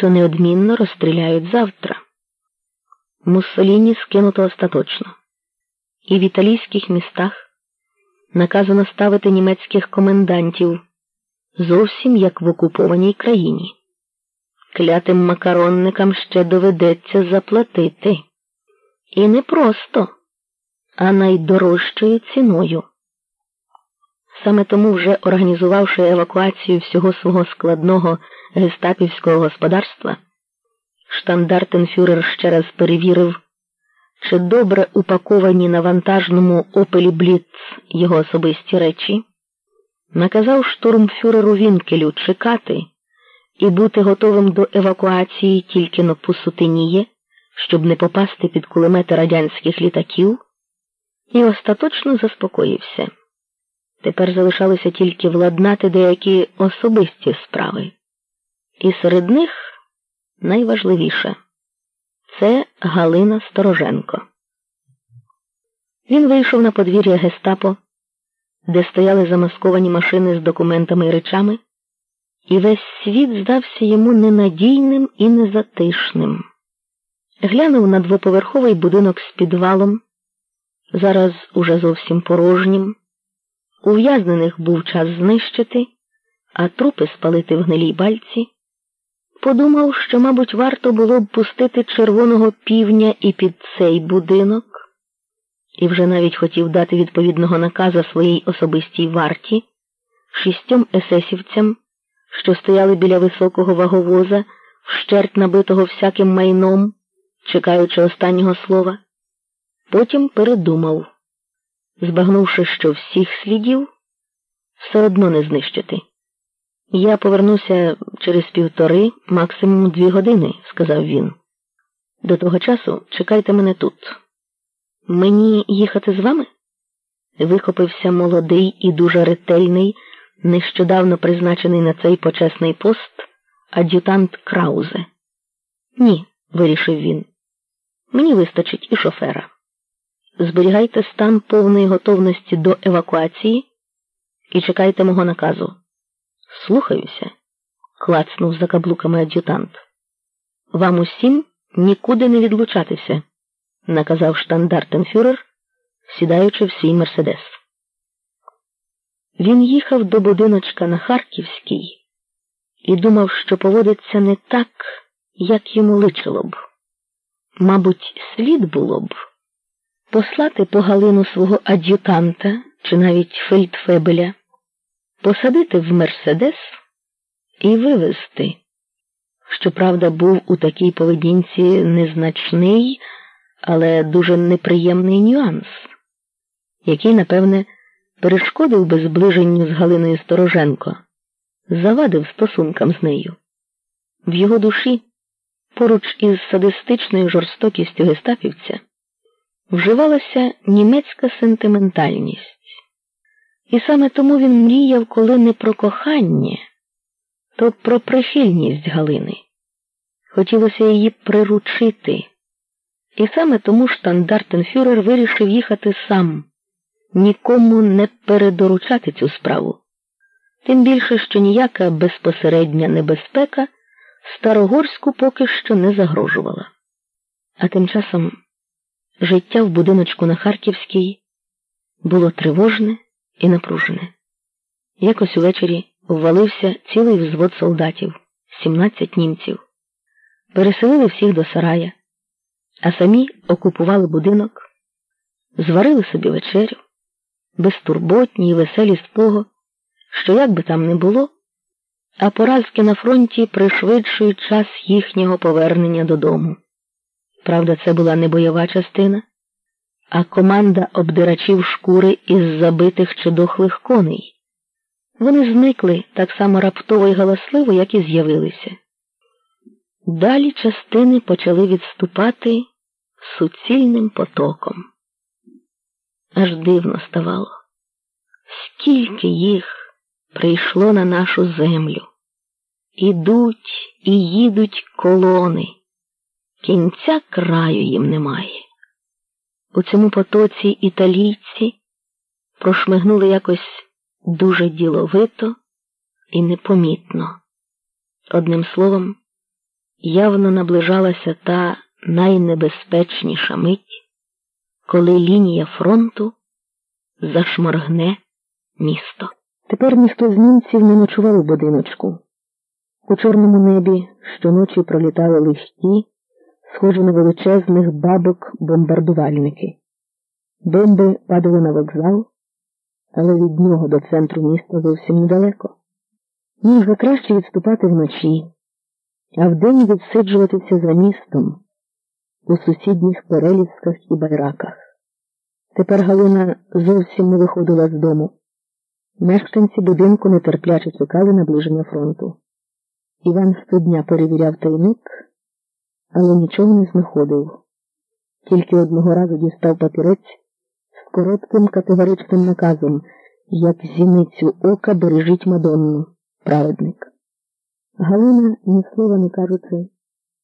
то неодмінно розстріляють завтра. Муссоліні скинуто остаточно, і в італійських містах наказано ставити німецьких комендантів зовсім як в окупованій країні. Клятим макаронникам ще доведеться заплатити. І не просто, а найдорожчою ціною. Саме тому, вже організувавши евакуацію всього свого складного гестапівського господарства, штандартенфюрер ще раз перевірив, чи добре упаковані на вантажному опелі Бліц його особисті речі, наказав штурмфюреру Вінкелю чекати і бути готовим до евакуації тільки на пусутиніє, щоб не попасти під кулемети радянських літаків, і остаточно заспокоївся. Тепер залишалося тільки владнати деякі особисті справи. І серед них найважливіше це Галина Стороженко. Він вийшов на подвір'я Гестапо, де стояли замасковані машини з документами і речами, і весь світ здався йому ненадійним і незатишним. Глянув на двоповерховий будинок з підвалом, зараз уже зовсім порожнім. Ув'язнених був час знищити, а трупи спалити в гнилій бальці. Подумав, що, мабуть, варто було б пустити червоного півня і під цей будинок, і вже навіть хотів дати відповідного наказа своїй особистій варті, шістьом есесівцям, що стояли біля високого ваговоза, вщерть набитого всяким майном, чекаючи останнього слова. Потім передумав збагнувши, що всіх слідів все одно не знищити. Я повернуся через півтори, максимум дві години, сказав він. До того часу чекайте мене тут. Мені їхати з вами? Вихопився молодий і дуже ретельний, нещодавно призначений на цей почесний пост ад'ютант Краузе. Ні, вирішив він. Мені вистачить і шофера зберігайте стан повної готовності до евакуації і чекайте мого наказу. Слухаюся, клацнув за каблуками ад'ютант. Вам усім нікуди не відлучатися, наказав штандартенфюрер, сідаючи в свій мерседес. Він їхав до будиночка на Харківській і думав, що поводиться не так, як йому личило б. Мабуть, слід було б послати по Галину свого ад'ютанта чи навіть фельдфебеля, посадити в Мерседес і вивезти. Щоправда, був у такій поведінці незначний, але дуже неприємний нюанс, який, напевне, перешкодив би зближенню з Галиною Стороженко, завадив стосункам з нею. В його душі, поруч із садистичною жорстокістю гестапівця, вживалася німецька сентиментальність. І саме тому він мріяв, коли не про кохання, то про прихильність Галини. Хотілося її приручити. І саме тому штандартенфюрер вирішив їхати сам, нікому не передоручати цю справу. Тим більше, що ніяка безпосередня небезпека Старогорську поки що не загрожувала. А тим часом Життя в будиночку на Харківській було тривожне і напружене. Якось увечері ввалився цілий взвод солдатів, 17 німців. Переселили всіх до сарая, а самі окупували будинок, зварили собі вечерю, безтурботні й веселі з того, що як би там не було, а поразки на фронті пришвидшують час їхнього повернення додому. Правда, це була не бойова частина, а команда обдирачів шкури із забитих чи дохлих коней. Вони зникли так само раптово і галасливо, як і з'явилися. Далі частини почали відступати суцільним потоком. Аж дивно ставало, скільки їх прийшло на нашу землю. Ідуть і їдуть колони кінця краю їм немає. У цьому потоці італійці прошмигнули якось дуже діловито і непомітно. Одним словом, явно наближалася та найнебезпечніша мить, коли лінія фронту зашморгне місто. Тепер ніхто з німців не ночував у будиночку. У чорному небі щоночі пролітали листі, схожі на величезних бабок бомбардувальники. Бомби падали на вокзал, але від нього до центру міста зовсім недалеко. Їм вже краще відступати вночі, а вдень відсиджуватися за містом у сусідніх перелісках і байраках. Тепер Галина зовсім не виходила з дому. Мешканці будинку нетерпляче чекали наближення фронту. Іван щодня перевіряв тайник, але нічого не знаходив. Тільки одного разу дістав папірець з коротким категоричним наказом, як зіницю ока бережіть Мадонну, праведник. Галина, ні слова не кажучи,